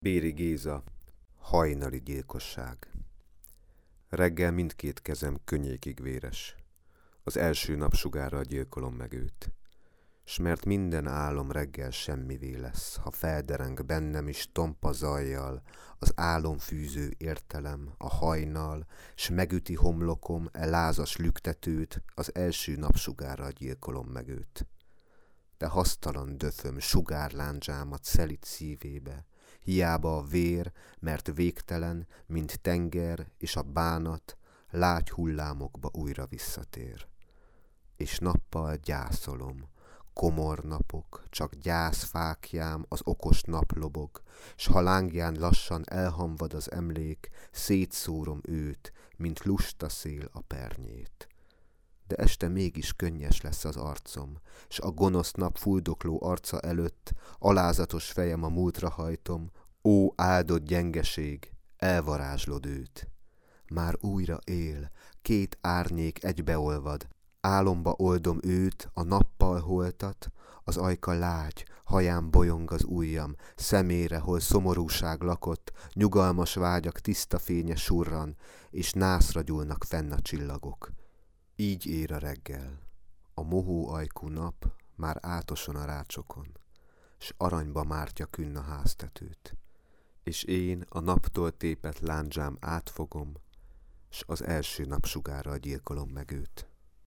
Béri Géza, hajnali gyilkosság. Reggel mindkét kezem könnyékig véres. Az első napsugárral gyilkolom meg őt. S mert minden álom reggel semmivé lesz, ha feldereng bennem is tompa zajjal, az álom fűző értelem, a hajnal, s megüti homlokom e lázas lüktetőt, az első napsugárral gyilkolom meg őt. De hasztalan döföm sugárlándzsámat szelit szívébe, hiába a vér, mert végtelen, mint tenger és a bánat, lágy hullámokba újra visszatér. És nappal gyászolom, komor napok, csak gyászfákjám, az okos nap lobog, s ha lángján lassan elhamvad az emlék, szétszórom őt, mint lusta szél a pernyét. De este mégis könnyes lesz az arcom, s a gonosz nap fuldokló arca előtt alázatos fejem a múltra hajtom, Ó, áldott gyengeség, elvarázslod őt. Már újra él, két árnyék egybeolvad, álomba oldom őt, a nappal holtat, az ajka lágy, haján bolyong az ujjam, szemére, hol szomorúság lakott, nyugalmas vágyak tiszta fénye surran, és nászra gyúlnak fenn a csillagok. Így ér a reggel. A mohó ajkú nap már átoson a rácsokon, s aranyba mártja künn a háztetőt és én a naptól tépet lándzsám átfogom, s az első napsugárral gyilkolom meg őt.